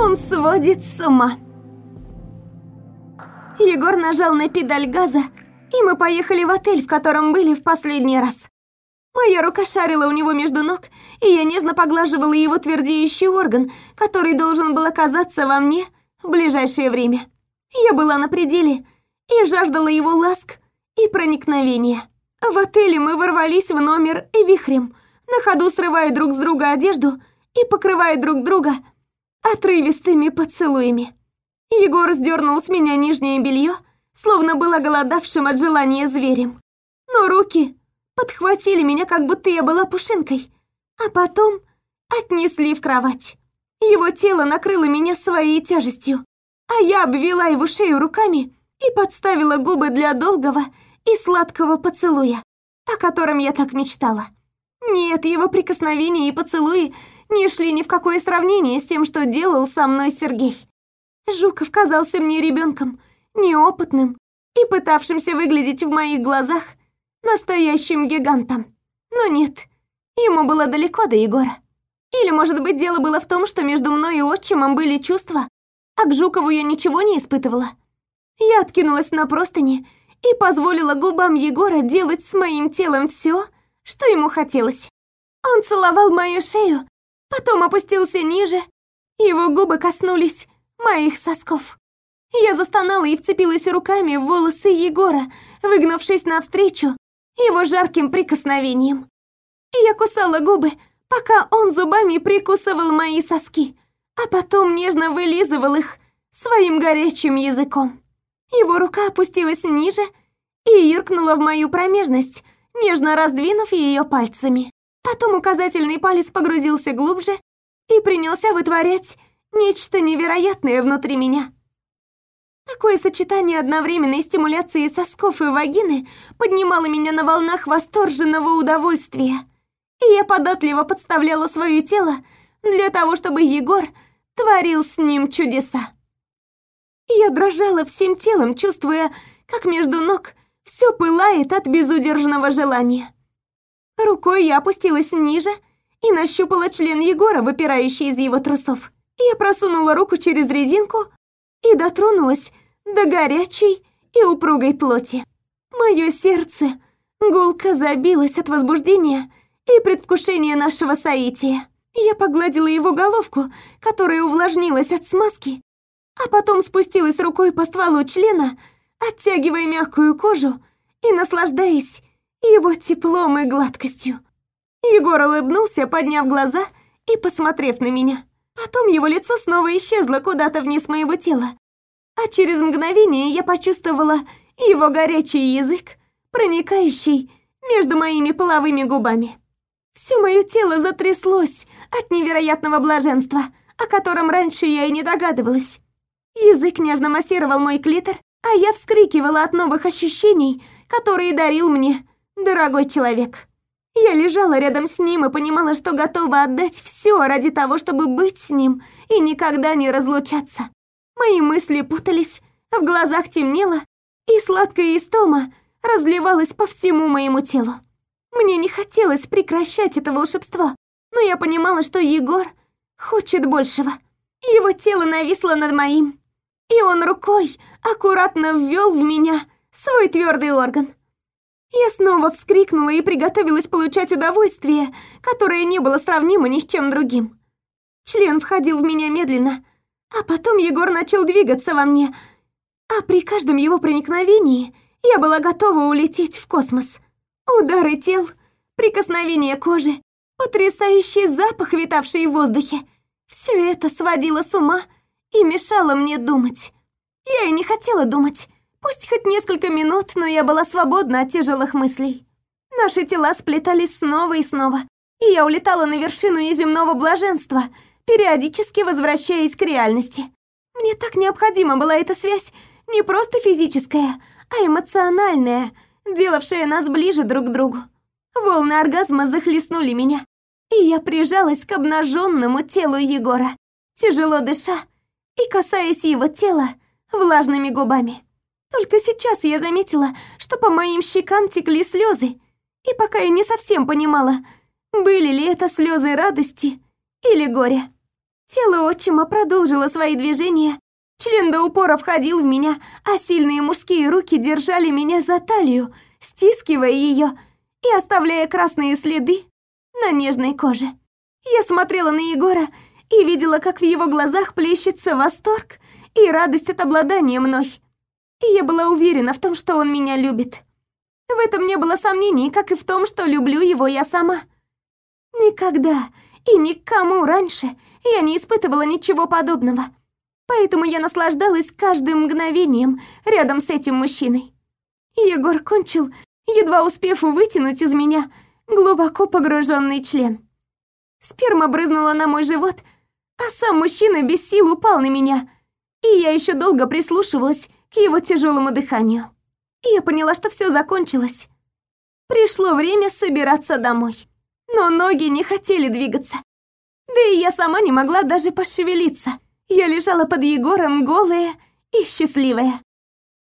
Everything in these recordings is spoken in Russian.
Он сводит с ума. Егор нажал на педаль газа, и мы поехали в отель, в котором были в последний раз. Моя рука шарила у него между ног, и я нежно поглаживала его твердеющий орган, который должен был оказаться во мне в ближайшее время. Я была на пределе и жаждала его ласк и проникновения. В отеле мы ворвались в номер вихрем, на ходу срывая друг с друга одежду и покрывая друг друга отрывистыми поцелуями. Егор сдернул с меня нижнее белье, словно был оголодавшим от желания зверем. Но руки подхватили меня, как будто я была пушинкой, а потом отнесли в кровать. Его тело накрыло меня своей тяжестью, а я обвела его шею руками и подставила губы для долгого и сладкого поцелуя, о котором я так мечтала. Нет, его прикосновения и поцелуи не шли ни в какое сравнение с тем, что делал со мной Сергей. Жуков казался мне ребенком, неопытным и пытавшимся выглядеть в моих глазах настоящим гигантом. Но нет, ему было далеко до Егора. Или, может быть, дело было в том, что между мной и отчимом были чувства, а к Жукову я ничего не испытывала. Я откинулась на простыни и позволила губам Егора делать с моим телом все, что ему хотелось. Он целовал мою шею, потом опустился ниже, его губы коснулись моих сосков. Я застонала и вцепилась руками в волосы Егора, выгнувшись навстречу его жарким прикосновением. Я кусала губы, пока он зубами прикусывал мои соски, а потом нежно вылизывал их своим горячим языком. Его рука опустилась ниже и юркнула в мою промежность, нежно раздвинув ее пальцами. Потом указательный палец погрузился глубже и принялся вытворять нечто невероятное внутри меня. Такое сочетание одновременной стимуляции сосков и вагины поднимало меня на волнах восторженного удовольствия. И я податливо подставляла свое тело для того, чтобы Егор творил с ним чудеса. Я дрожала всем телом, чувствуя, как между ног все пылает от безудержного желания. Рукой я опустилась ниже и нащупала член Егора, выпирающий из его трусов. Я просунула руку через резинку и дотронулась до горячей и упругой плоти. Мое сердце гулко забилось от возбуждения и предвкушения нашего соития. Я погладила его головку, которая увлажнилась от смазки, а потом спустилась рукой по стволу члена, оттягивая мягкую кожу и наслаждаясь его теплом и гладкостью. Егор улыбнулся, подняв глаза и посмотрев на меня. Потом его лицо снова исчезло куда-то вниз моего тела, а через мгновение я почувствовала его горячий язык, проникающий между моими половыми губами. Все мое тело затряслось от невероятного блаженства, о котором раньше я и не догадывалась. Язык нежно массировал мой клитор, а я вскрикивала от новых ощущений, которые дарил мне дорогой человек. Я лежала рядом с ним и понимала, что готова отдать все ради того, чтобы быть с ним и никогда не разлучаться. Мои мысли путались, в глазах темнело, и сладкая истома разливалась по всему моему телу. Мне не хотелось прекращать это волшебство, но я понимала, что Егор хочет большего. Его тело нависло над моим, и он рукой аккуратно ввел в меня свой твердый орган. Я снова вскрикнула и приготовилась получать удовольствие, которое не было сравнимо ни с чем другим. Член входил в меня медленно, а потом Егор начал двигаться во мне, а при каждом его проникновении я была готова улететь в космос. Удары тел, прикосновение кожи, потрясающий запах, витавший в воздухе. Все это сводило с ума и мешало мне думать. Я и не хотела думать. Пусть хоть несколько минут, но я была свободна от тяжелых мыслей. Наши тела сплетались снова и снова, и я улетала на вершину неземного блаженства — периодически возвращаясь к реальности. Мне так необходима была эта связь, не просто физическая, а эмоциональная, делавшая нас ближе друг к другу. Волны оргазма захлестнули меня, и я прижалась к обнаженному телу Егора, тяжело дыша и касаясь его тела влажными губами. Только сейчас я заметила, что по моим щекам текли слезы, и пока я не совсем понимала, были ли это слезы радости или горя. Тело отчима продолжило свои движения, член до упора входил в меня, а сильные мужские руки держали меня за талию, стискивая ее и оставляя красные следы на нежной коже. Я смотрела на Егора и видела, как в его глазах плещется восторг и радость от обладания мной. И я была уверена в том, что он меня любит. В этом не было сомнений, как и в том, что люблю его я сама. Никогда и никому раньше я не испытывала ничего подобного. Поэтому я наслаждалась каждым мгновением рядом с этим мужчиной. Егор кончил, едва успев вытянуть из меня глубоко погруженный член. Сперма брызнула на мой живот, а сам мужчина без сил упал на меня, и я еще долго прислушивалась к его тяжелому дыханию. Я поняла, что все закончилось. Пришло время собираться домой. Но ноги не хотели двигаться. Да и я сама не могла даже пошевелиться. Я лежала под Егором голая и счастливая.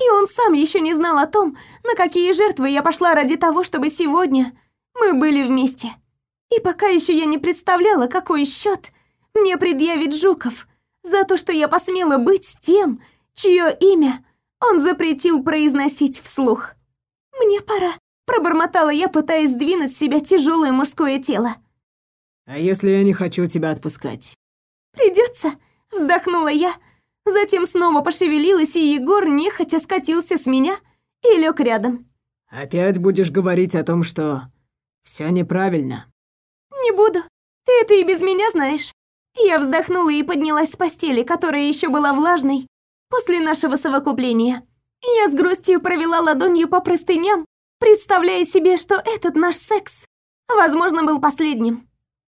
И он сам еще не знал о том, на какие жертвы я пошла ради того, чтобы сегодня мы были вместе. И пока еще я не представляла, какой счет мне предъявит Жуков за то, что я посмела быть с тем, чье имя он запретил произносить вслух. «Мне пора», — пробормотала я, пытаясь сдвинуть с себя тяжелое мужское тело. «А если я не хочу тебя отпускать?» «Придется», — вздохнула я, затем снова пошевелилась, и Егор нехотя скатился с меня и лег рядом. «Опять будешь говорить о том, что все неправильно?» «Не буду. Ты это и без меня знаешь». Я вздохнула и поднялась с постели, которая еще была влажной после нашего совокупления. Я с грустью провела ладонью по простыням, представляя себе, что этот наш секс, возможно, был последним.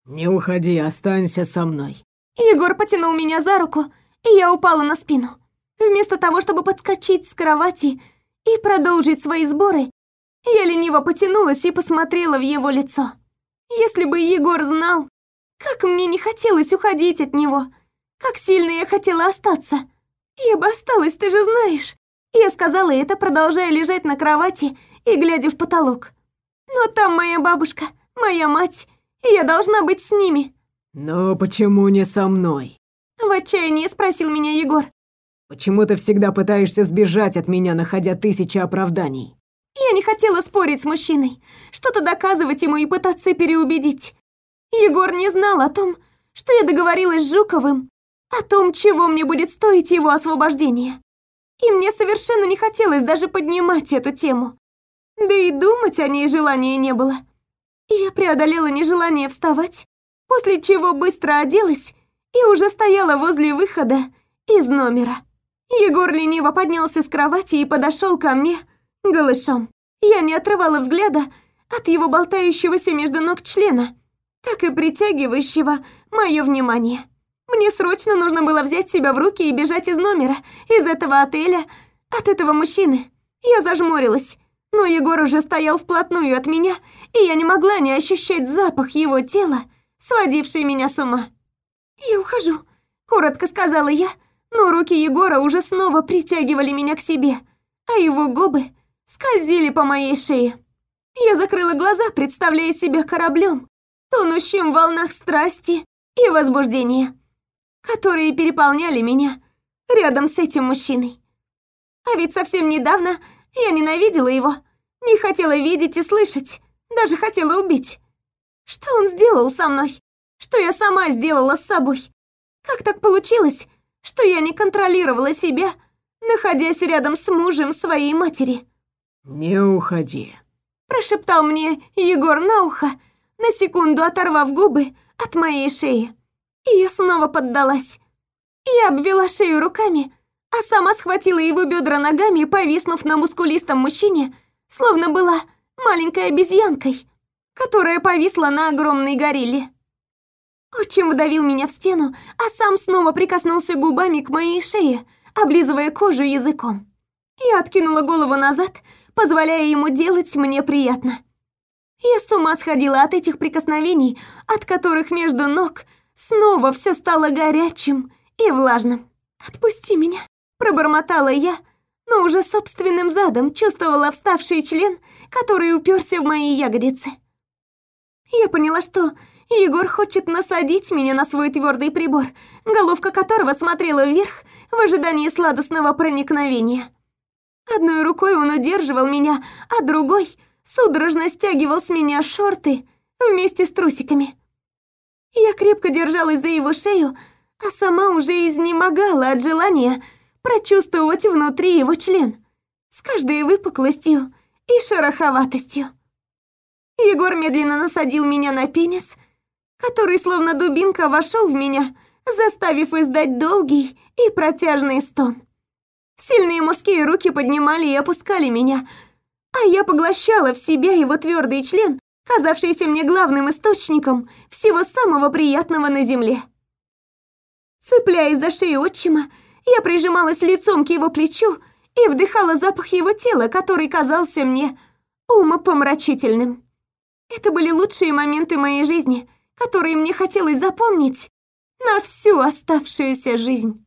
«Не уходи, останься со мной». Егор потянул меня за руку, и я упала на спину. Вместо того, чтобы подскочить с кровати и продолжить свои сборы, я лениво потянулась и посмотрела в его лицо. Если бы Егор знал, как мне не хотелось уходить от него, как сильно я хотела остаться. «Я бы осталась, ты же знаешь!» Я сказала это, продолжая лежать на кровати и глядя в потолок. «Но там моя бабушка, моя мать, и я должна быть с ними». «Но почему не со мной?» В отчаянии спросил меня Егор. «Почему ты всегда пытаешься сбежать от меня, находя тысячи оправданий?» Я не хотела спорить с мужчиной, что-то доказывать ему и пытаться переубедить. Егор не знал о том, что я договорилась с Жуковым о том, чего мне будет стоить его освобождение. И мне совершенно не хотелось даже поднимать эту тему. Да и думать о ней желания не было. Я преодолела нежелание вставать, после чего быстро оделась и уже стояла возле выхода из номера. Егор лениво поднялся с кровати и подошел ко мне голышом. Я не отрывала взгляда от его болтающегося между ног члена, так и притягивающего мое внимание. Мне срочно нужно было взять себя в руки и бежать из номера, из этого отеля, от этого мужчины. Я зажмурилась, но Егор уже стоял вплотную от меня, и я не могла не ощущать запах его тела, сводивший меня с ума. «Я ухожу», — коротко сказала я, но руки Егора уже снова притягивали меня к себе, а его губы скользили по моей шее. Я закрыла глаза, представляя себя кораблем, тонущим в волнах страсти и возбуждения которые переполняли меня рядом с этим мужчиной. А ведь совсем недавно я ненавидела его, не хотела видеть и слышать, даже хотела убить. Что он сделал со мной? Что я сама сделала с собой? Как так получилось, что я не контролировала себя, находясь рядом с мужем своей матери? «Не уходи», – прошептал мне Егор на ухо, на секунду оторвав губы от моей шеи. И я снова поддалась. Я обвела шею руками, а сама схватила его бедра ногами, повиснув на мускулистом мужчине, словно была маленькой обезьянкой, которая повисла на огромной горилле. Отчим вдавил меня в стену, а сам снова прикоснулся губами к моей шее, облизывая кожу языком. Я откинула голову назад, позволяя ему делать мне приятно. Я с ума сходила от этих прикосновений, от которых между ног Снова все стало горячим и влажным. «Отпусти меня!» – пробормотала я, но уже собственным задом чувствовала вставший член, который уперся в мои ягодицы. Я поняла, что Егор хочет насадить меня на свой твердый прибор, головка которого смотрела вверх в ожидании сладостного проникновения. Одной рукой он удерживал меня, а другой судорожно стягивал с меня шорты вместе с трусиками. Я крепко держалась за его шею, а сама уже изнемогала от желания прочувствовать внутри его член с каждой выпуклостью и шероховатостью. Егор медленно насадил меня на пенис, который словно дубинка вошел в меня, заставив издать долгий и протяжный стон. Сильные мужские руки поднимали и опускали меня, а я поглощала в себя его твердый член, казавшийся мне главным источником всего самого приятного на земле. Цепляясь за шею отчима, я прижималась лицом к его плечу и вдыхала запах его тела, который казался мне умопомрачительным. Это были лучшие моменты моей жизни, которые мне хотелось запомнить на всю оставшуюся жизнь.